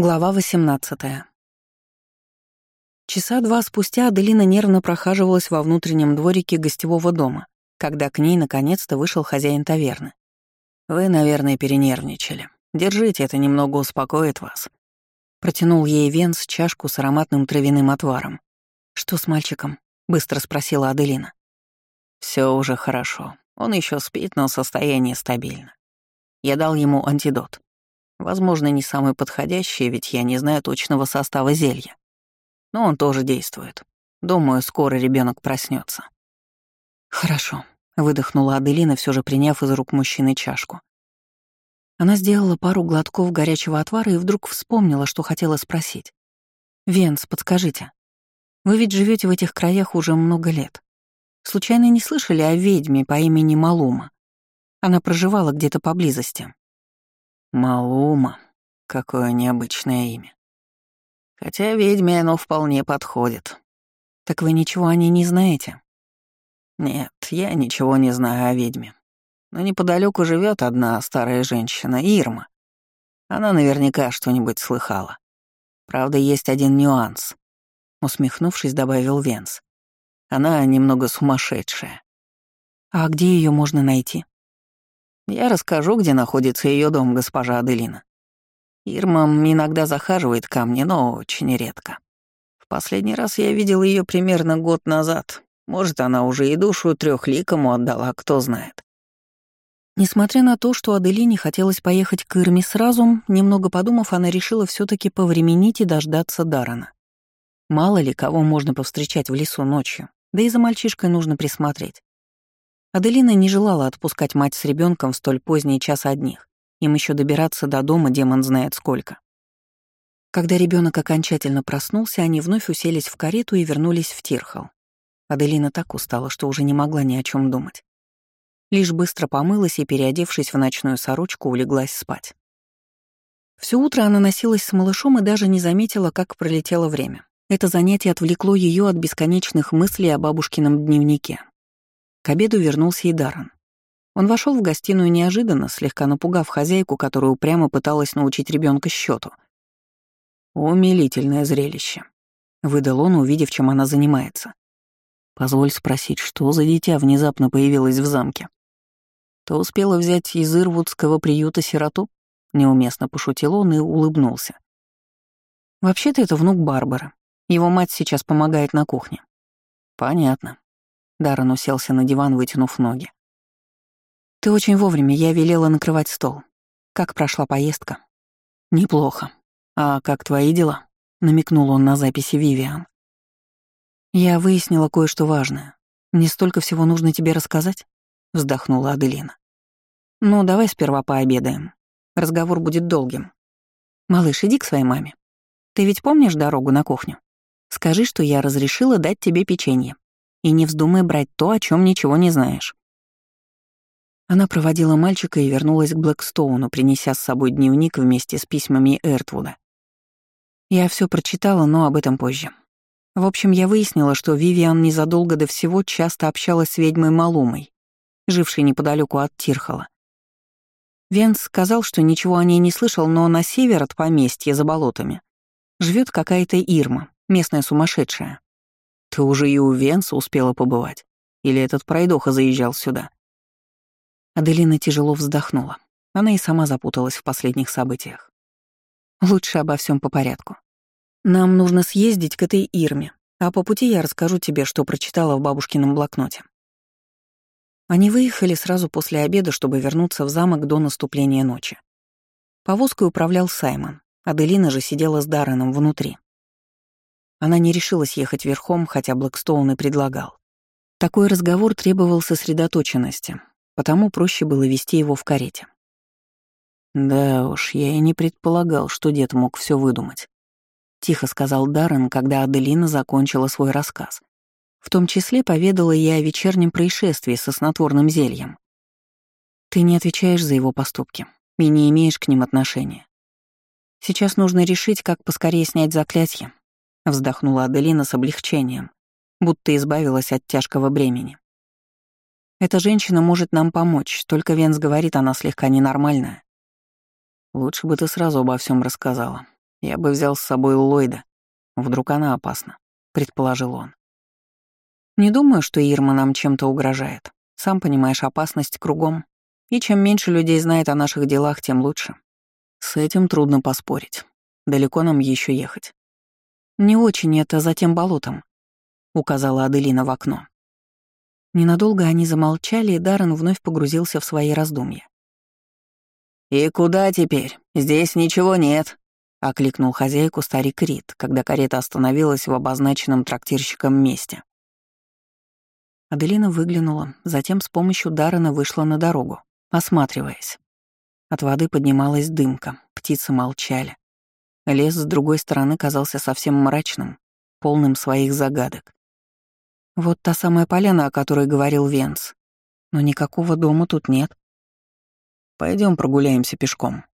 Глава 18. Часа два спустя Аделина нервно прохаживалась во внутреннем дворике гостевого дома, когда к ней наконец-то вышел хозяин таверны. «Вы, наверное, перенервничали. Держите, это немного успокоит вас». Протянул ей Венс чашку с ароматным травяным отваром. «Что с мальчиком?» — быстро спросила Аделина. Все уже хорошо. Он еще спит, но состояние стабильно. Я дал ему антидот. Возможно, не самый подходящий, ведь я не знаю точного состава зелья. Но он тоже действует. Думаю, скоро ребенок проснется. Хорошо, выдохнула Аделина, все же приняв из рук мужчины чашку. Она сделала пару глотков горячего отвара и вдруг вспомнила, что хотела спросить. «Венс, подскажите, вы ведь живете в этих краях уже много лет. Случайно не слышали о ведьме по имени Малума? Она проживала где-то поблизости. Малума. Какое необычное имя. Хотя ведьме оно вполне подходит. Так вы ничего о ней не знаете? Нет, я ничего не знаю о ведьме. Но неподалеку живет одна старая женщина, Ирма. Она наверняка что-нибудь слыхала. Правда, есть один нюанс. Усмехнувшись, добавил Венс. Она немного сумасшедшая. А где ее можно найти? Я расскажу, где находится ее дом, госпожа Аделина. Ирма иногда захаживает ко мне, но очень редко. В последний раз я видел ее примерно год назад. Может, она уже и душу трехликому отдала, кто знает. Несмотря на то, что Аделине хотелось поехать к Ирме сразу, немного подумав, она решила все таки повременить и дождаться Дарана. Мало ли, кого можно повстречать в лесу ночью, да и за мальчишкой нужно присмотреть. Аделина не желала отпускать мать с ребенком в столь поздний час одних. Им еще добираться до дома демон знает сколько. Когда ребенок окончательно проснулся, они вновь уселись в карету и вернулись в Тирхал. Аделина так устала, что уже не могла ни о чем думать. Лишь быстро помылась и, переодевшись в ночную сорочку, улеглась спать. Все утро она носилась с малышом и даже не заметила, как пролетело время. Это занятие отвлекло ее от бесконечных мыслей о бабушкином дневнике. К обеду вернулся и Даррен. Он вошел в гостиную неожиданно, слегка напугав хозяйку, которая упрямо пыталась научить ребенка счету. «Умилительное зрелище», — выдал он, увидев, чем она занимается. «Позволь спросить, что за дитя внезапно появилось в замке?» «Ты успела взять из Ирвудского приюта сироту?» Неуместно пошутил он и улыбнулся. «Вообще-то это внук Барбары. Его мать сейчас помогает на кухне». «Понятно. Даррен уселся на диван, вытянув ноги. «Ты очень вовремя, я велела накрывать стол. Как прошла поездка?» «Неплохо. А как твои дела?» — намекнул он на записи Вивиан. «Я выяснила кое-что важное. Не столько всего нужно тебе рассказать?» — вздохнула Аделина. «Ну, давай сперва пообедаем. Разговор будет долгим. Малыш, иди к своей маме. Ты ведь помнишь дорогу на кухню? Скажи, что я разрешила дать тебе печенье. И не вздумай брать то, о чем ничего не знаешь. Она проводила мальчика и вернулась к Блэкстоуну, принеся с собой дневник вместе с письмами Эртвуда. Я все прочитала, но об этом позже. В общем, я выяснила, что Вивиан незадолго до всего часто общалась с ведьмой Малумой, жившей неподалеку от Тирхала. Венс сказал, что ничего о ней не слышал, но на север от поместья за болотами живет какая-то Ирма, местная сумасшедшая. Ты уже и у Венса успела побывать? Или этот пройдоха заезжал сюда?» Аделина тяжело вздохнула. Она и сама запуталась в последних событиях. «Лучше обо всем по порядку. Нам нужно съездить к этой Ирме, а по пути я расскажу тебе, что прочитала в бабушкином блокноте». Они выехали сразу после обеда, чтобы вернуться в замок до наступления ночи. Повозкой управлял Саймон, Аделина же сидела с Дарреном внутри. Она не решилась ехать верхом, хотя Блэкстоун и предлагал. Такой разговор требовал сосредоточенности, потому проще было вести его в карете. «Да уж, я и не предполагал, что дед мог все выдумать», — тихо сказал Даррен, когда Аделина закончила свой рассказ. В том числе поведала я о вечернем происшествии со снотворным зельем. «Ты не отвечаешь за его поступки и не имеешь к ним отношения. Сейчас нужно решить, как поскорее снять заклятие, Вздохнула Аделина с облегчением, будто избавилась от тяжкого бремени. Эта женщина может нам помочь, только Венс говорит, она слегка ненормальная. Лучше бы ты сразу обо всем рассказала. Я бы взял с собой Ллойда. Вдруг она опасна, предположил он. Не думаю, что Ирма нам чем-то угрожает. Сам понимаешь, опасность кругом. И чем меньше людей знает о наших делах, тем лучше. С этим трудно поспорить. Далеко нам еще ехать. Не очень это за тем болотом, указала Аделина в окно. Ненадолго они замолчали, и Даррен вновь погрузился в свои раздумья. «И куда теперь? Здесь ничего нет», — окликнул хозяйку старик Рид, когда карета остановилась в обозначенном трактирщиком месте. Аделина выглянула, затем с помощью Даррена вышла на дорогу, осматриваясь. От воды поднималась дымка, птицы молчали. Лес с другой стороны казался совсем мрачным, полным своих загадок. Вот та самая поляна, о которой говорил Венс. Но никакого дома тут нет. Пойдем прогуляемся пешком.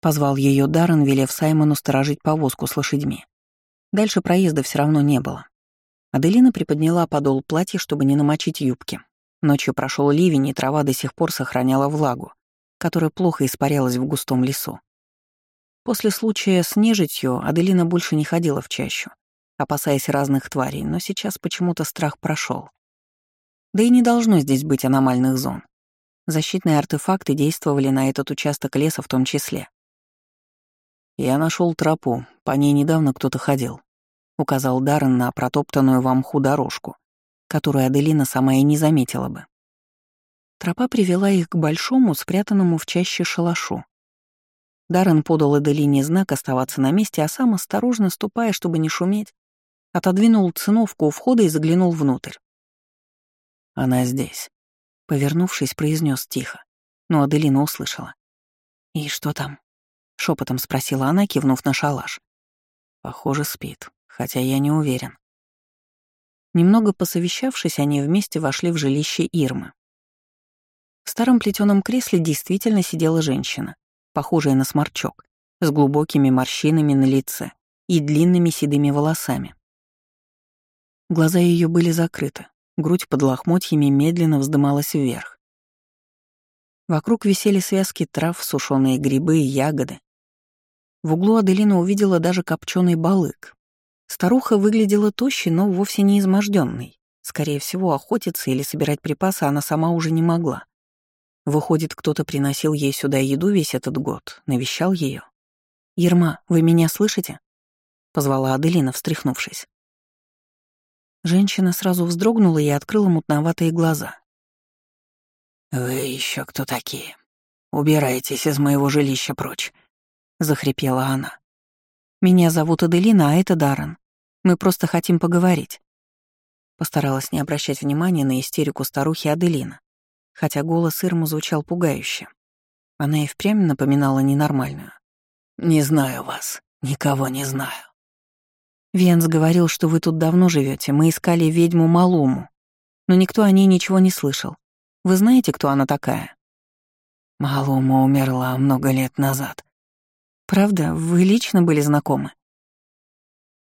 Позвал ее Даррен, велев Саймону сторожить повозку с лошадьми. Дальше проезда все равно не было. Аделина приподняла подол платья, чтобы не намочить юбки. Ночью прошел ливень, и трава до сих пор сохраняла влагу, которая плохо испарялась в густом лесу. После случая с нежитью Аделина больше не ходила в чащу, опасаясь разных тварей, но сейчас почему-то страх прошел. Да и не должно здесь быть аномальных зон. Защитные артефакты действовали на этот участок леса в том числе. «Я нашел тропу, по ней недавно кто-то ходил», — указал Даррен на протоптанную в мху дорожку, которую Аделина сама и не заметила бы. Тропа привела их к большому, спрятанному в чаще шалашу. Даррен подал Эделине знак оставаться на месте, а сам, осторожно ступая, чтобы не шуметь, отодвинул циновку у входа и заглянул внутрь. «Она здесь», — повернувшись, произнес тихо, но Аделина услышала. «И что там?» — шепотом спросила она, кивнув на шалаш. «Похоже, спит, хотя я не уверен». Немного посовещавшись, они вместе вошли в жилище Ирмы. В старом плетеном кресле действительно сидела женщина, похожая на сморчок, с глубокими морщинами на лице и длинными седыми волосами. Глаза ее были закрыты, грудь под лохмотьями медленно вздымалась вверх. Вокруг висели связки трав, сушеные грибы и ягоды. В углу Аделина увидела даже копченый балык. Старуха выглядела тощей, но вовсе не изможденной. Скорее всего, охотиться или собирать припасы она сама уже не могла. Выходит, кто-то приносил ей сюда еду весь этот год, навещал ее. «Ерма, вы меня слышите?» — позвала Аделина, встряхнувшись. Женщина сразу вздрогнула и открыла мутноватые глаза. «Вы еще кто такие? Убирайтесь из моего жилища прочь», — захрипела она. «Меня зовут Аделина, а это Даррен. Мы просто хотим поговорить». Постаралась не обращать внимания на истерику старухи Аделина, хотя голос Ирмы звучал пугающе. Она и впрямь напоминала ненормальную. «Не знаю вас, никого не знаю». «Венс говорил, что вы тут давно живете. Мы искали ведьму Малуму, но никто о ней ничего не слышал. Вы знаете, кто она такая?» Малума умерла много лет назад. «Правда? Вы лично были знакомы?»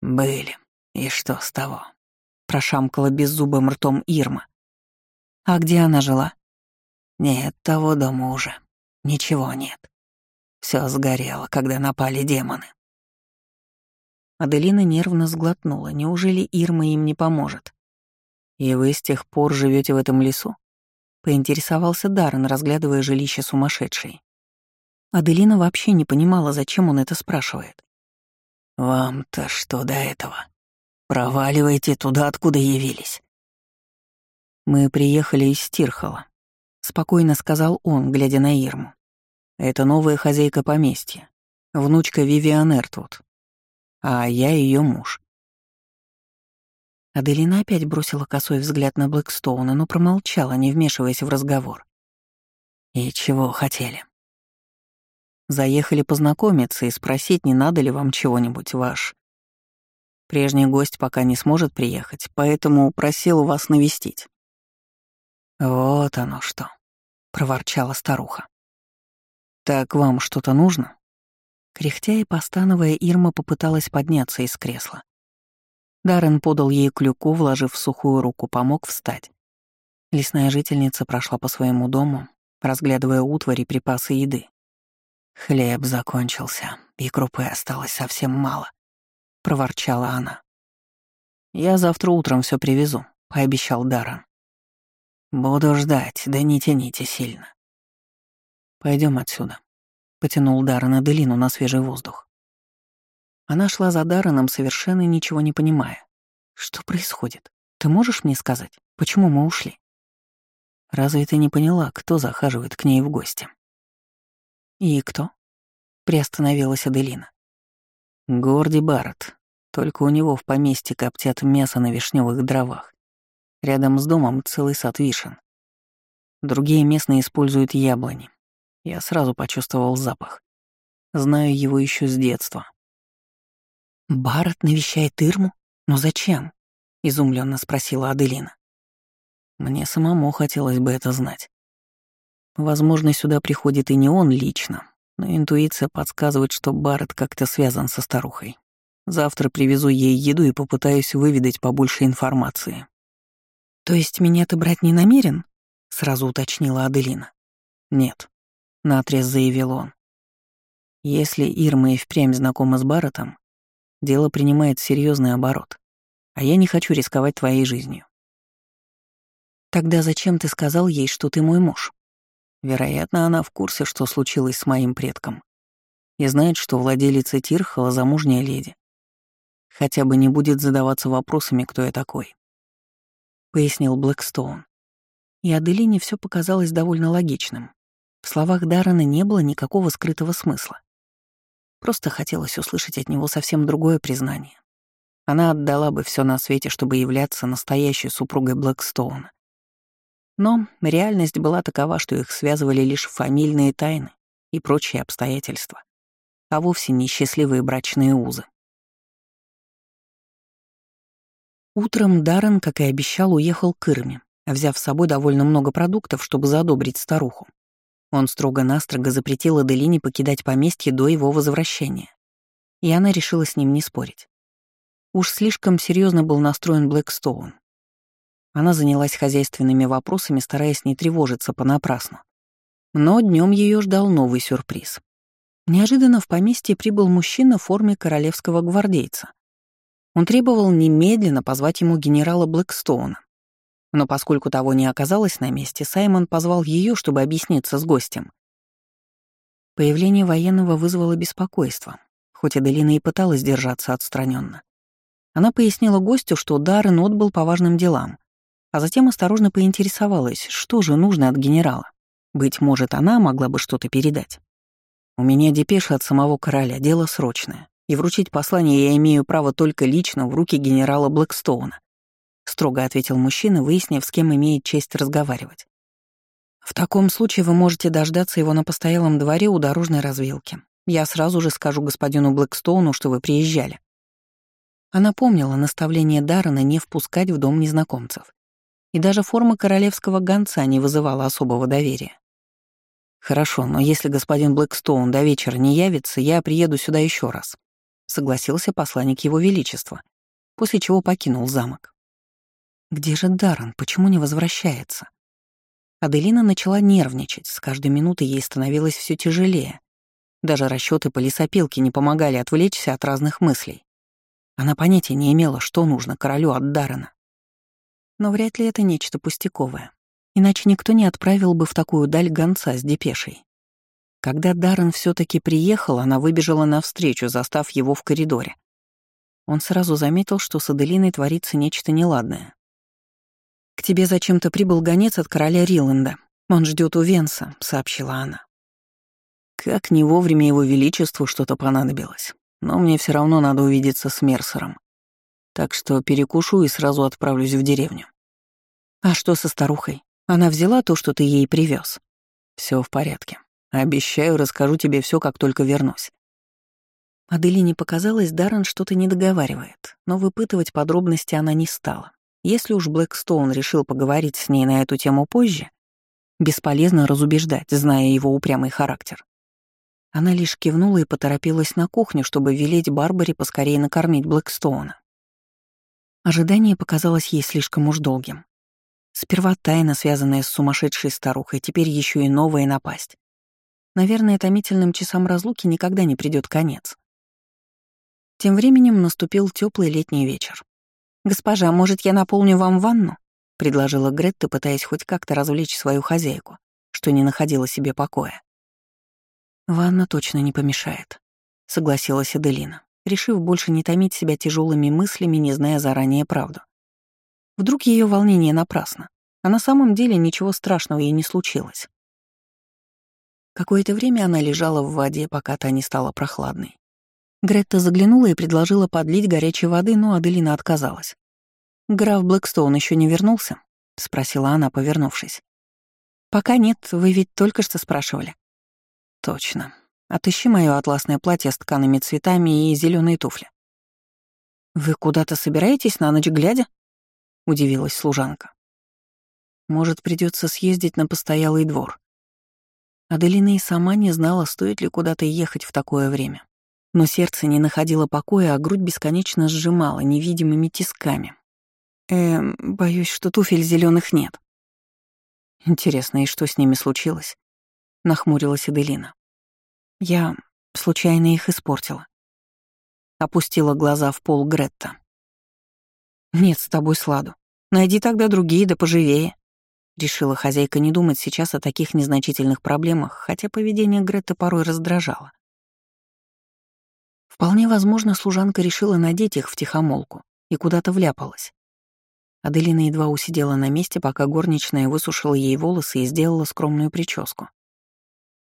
«Были. И что с того?» — прошамкала беззубым ртом Ирма. «А где она жила?» Нет того дома уже. Ничего нет. Все сгорело, когда напали демоны. Аделина нервно сглотнула. Неужели Ирма им не поможет? «И вы с тех пор живете в этом лесу?» — поинтересовался Даррен, разглядывая жилище сумасшедшей. Аделина вообще не понимала, зачем он это спрашивает. «Вам-то что до этого? Проваливайте туда, откуда явились». «Мы приехали из Стирхола», спокойно сказал он, глядя на Ирму. Это новая хозяйка поместья, внучка Вивиан Эртвуд. А я ее муж. Аделина опять бросила косой взгляд на Блэкстоуна, но промолчала, не вмешиваясь в разговор. «И чего хотели?» «Заехали познакомиться и спросить, не надо ли вам чего-нибудь ваш. Прежний гость пока не сможет приехать, поэтому просил вас навестить». «Вот оно что», — проворчала старуха. «Так вам что-то нужно?» Кряхтя и постановая, Ирма попыталась подняться из кресла. Даррен подал ей клюку, вложив в сухую руку, помог встать. Лесная жительница прошла по своему дому, разглядывая утвари и припасы еды. «Хлеб закончился, и крупы осталось совсем мало», — проворчала она. «Я завтра утром все привезу», — пообещал Даррен. «Буду ждать, да не тяните сильно». Пойдем отсюда», — потянул Даррен Аделину на свежий воздух. Она шла за Дарреном, совершенно ничего не понимая. «Что происходит? Ты можешь мне сказать, почему мы ушли?» «Разве ты не поняла, кто захаживает к ней в гости?» «И кто?» — приостановилась Аделина. «Горди Барретт. Только у него в поместье коптят мясо на вишневых дровах. Рядом с домом целый сад вишен. Другие местные используют яблони. Я сразу почувствовал запах. Знаю его еще с детства. «Барретт навещает Ирму? Но зачем?» — изумленно спросила Аделина. Мне самому хотелось бы это знать. Возможно, сюда приходит и не он лично, но интуиция подсказывает, что Барретт как-то связан со старухой. Завтра привезу ей еду и попытаюсь выведать побольше информации. «То есть меня ты брать не намерен?» — сразу уточнила Аделина. «Нет», — наотрез заявил он. «Если Ирма и впрямь знакома с Барреттом, дело принимает серьезный оборот, а я не хочу рисковать твоей жизнью». «Тогда зачем ты сказал ей, что ты мой муж?» Вероятно, она в курсе, что случилось с моим предком, и знает, что владелица Тирхала — замужняя леди. Хотя бы не будет задаваться вопросами, кто я такой. Пояснил Блэкстоун. И Аделине все показалось довольно логичным. В словах Даррена не было никакого скрытого смысла. Просто хотелось услышать от него совсем другое признание. Она отдала бы все на свете, чтобы являться настоящей супругой Блэкстоуна. Но реальность была такова, что их связывали лишь фамильные тайны и прочие обстоятельства, а вовсе не счастливые брачные узы. Утром Даррен, как и обещал, уехал к Ирме, взяв с собой довольно много продуктов, чтобы задобрить старуху. Он строго-настрого запретил Аделине покидать поместье до его возвращения. И она решила с ним не спорить. Уж слишком серьезно был настроен Блэкстоун, она занялась хозяйственными вопросами, стараясь не тревожиться понапрасну. Но днем ее ждал новый сюрприз. Неожиданно в поместье прибыл мужчина в форме королевского гвардейца. Он требовал немедленно позвать ему генерала Блэкстоуна. Но поскольку того не оказалось на месте, Саймон позвал ее, чтобы объясниться с гостем. Появление военного вызвало беспокойство, хоть Аделина и пыталась держаться отстраненно. Она пояснила гостю, что Даррен отбыл по важным делам, а затем осторожно поинтересовалась, что же нужно от генерала. Быть может, она могла бы что-то передать. «У меня депеша от самого короля, дело срочное, и вручить послание я имею право только лично в руки генерала Блэкстоуна», строго ответил мужчина, выяснив, с кем имеет честь разговаривать. «В таком случае вы можете дождаться его на постоялом дворе у дорожной развилки. Я сразу же скажу господину Блэкстоуну, что вы приезжали». Она помнила наставление Даррена не впускать в дом незнакомцев и даже форма королевского гонца не вызывала особого доверия. «Хорошо, но если господин Блэкстоун до вечера не явится, я приеду сюда еще раз», — согласился посланник его величества, после чего покинул замок. «Где же Даррен? Почему не возвращается?» Аделина начала нервничать, с каждой минутой ей становилось все тяжелее. Даже расчеты по лесопилке не помогали отвлечься от разных мыслей. Она понятия не имела, что нужно королю от Даррена. Но вряд ли это нечто пустяковое. Иначе никто не отправил бы в такую даль гонца с депешей. Когда Даррен все таки приехал, она выбежала навстречу, застав его в коридоре. Он сразу заметил, что с Аделиной творится нечто неладное. «К тебе зачем-то прибыл гонец от короля Риланда. Он ждет у Венса», — сообщила она. Как не вовремя его величеству что-то понадобилось. Но мне все равно надо увидеться с Мерсером. Так что перекушу и сразу отправлюсь в деревню. А что со старухой? Она взяла то, что ты ей привез. Все в порядке. Обещаю, расскажу тебе все, как только вернусь. Аделине показалось, Даррен что-то не договаривает, но выпытывать подробности она не стала. Если уж Блэкстоун решил поговорить с ней на эту тему позже, бесполезно разубеждать, зная его упрямый характер. Она лишь кивнула и поторопилась на кухню, чтобы велеть Барбаре поскорее накормить Блэкстоуна. Ожидание показалось ей слишком уж долгим. Сперва тайна, связанная с сумасшедшей старухой, теперь еще и новая напасть. Наверное, томительным часам разлуки никогда не придет конец. Тем временем наступил теплый летний вечер. «Госпожа, может, я наполню вам ванну?» — предложила Гретта, пытаясь хоть как-то развлечь свою хозяйку, что не находила себе покоя. «Ванна точно не помешает», — согласилась Аделина, решив больше не томить себя тяжелыми мыслями, не зная заранее правду. Вдруг ее волнение напрасно, а на самом деле ничего страшного ей не случилось. Какое-то время она лежала в воде, пока та не стала прохладной. Гретта заглянула и предложила подлить горячей воды, но Аделина отказалась. «Граф Блэкстоун еще не вернулся?» — спросила она, повернувшись. «Пока нет, вы ведь только что спрашивали». «Точно. Отыщи мое атласное платье с ткаными цветами и зеленые туфли». «Вы куда-то собираетесь на ночь глядя?» — удивилась служанка. «Может, придется съездить на постоялый двор». Аделина и сама не знала, стоит ли куда-то ехать в такое время. Но сердце не находило покоя, а грудь бесконечно сжимала невидимыми тисками. Эм, боюсь, что туфель зеленых нет. Интересно, и что с ними случилось? Нахмурилась Аделина. Я случайно их испортила. Опустила глаза в пол Гретта. Нет с тобой сладу. Найди тогда другие, да поживее. Решила хозяйка не думать сейчас о таких незначительных проблемах, хотя поведение Гретты порой раздражало. Вполне возможно, служанка решила надеть их в тихомолку и куда-то вляпалась. Аделина едва усидела на месте, пока горничная высушила ей волосы и сделала скромную прическу.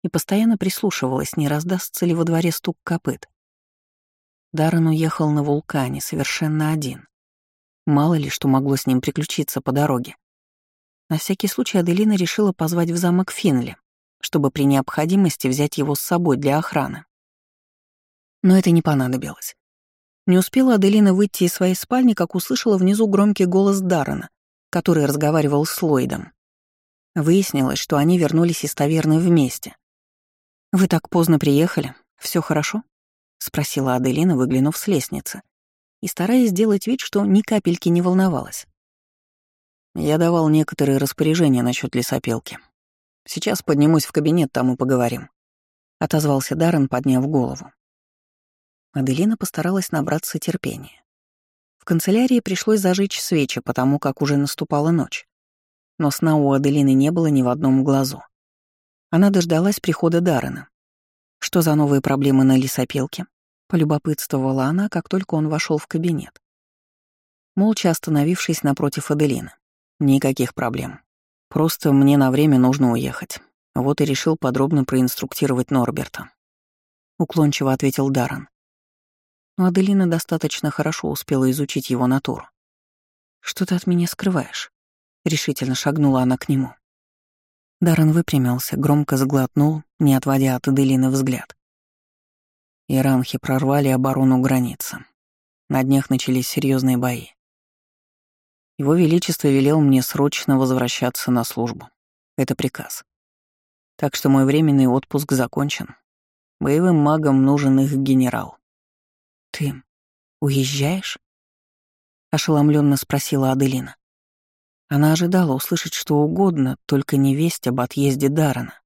И постоянно прислушивалась, не раздастся ли во дворе стук копыт. Даррен уехал на вулкане совершенно один. Мало ли, что могло с ним приключиться по дороге. На всякий случай Аделина решила позвать в замок Финли, чтобы при необходимости взять его с собой для охраны. Но это не понадобилось. Не успела Аделина выйти из своей спальни, как услышала внизу громкий голос Даррена, который разговаривал с Ллойдом. Выяснилось, что они вернулись из таверны вместе. «Вы так поздно приехали. Все хорошо?» — спросила Аделина, выглянув с лестницы, и стараясь сделать вид, что ни капельки не волновалась. Я давал некоторые распоряжения насчет лесопилки. Сейчас поднимусь в кабинет, там и поговорим. Отозвался Даррен, подняв голову. Аделина постаралась набраться терпения. В канцелярии пришлось зажечь свечи, потому как уже наступала ночь. Но сна у Аделины не было ни в одном глазу. Она дождалась прихода Даррена. Что за новые проблемы на лесопилке? Полюбопытствовала она, как только он вошел в кабинет. Молча остановившись напротив Аделины. Никаких проблем. Просто мне на время нужно уехать. Вот и решил подробно проинструктировать Норберта. Уклончиво ответил Даррен но Аделина достаточно хорошо успела изучить его натуру. «Что ты от меня скрываешь?» — решительно шагнула она к нему. Даррен выпрямился, громко сглотнул, не отводя от Аделины взгляд. Иранхи прорвали оборону границы. На днях начались серьезные бои. Его Величество велел мне срочно возвращаться на службу. Это приказ. Так что мой временный отпуск закончен. Боевым магам нужен их генерал. «Ты уезжаешь?» — ошеломленно спросила Аделина. Она ожидала услышать что угодно, только не весть об отъезде Дарана.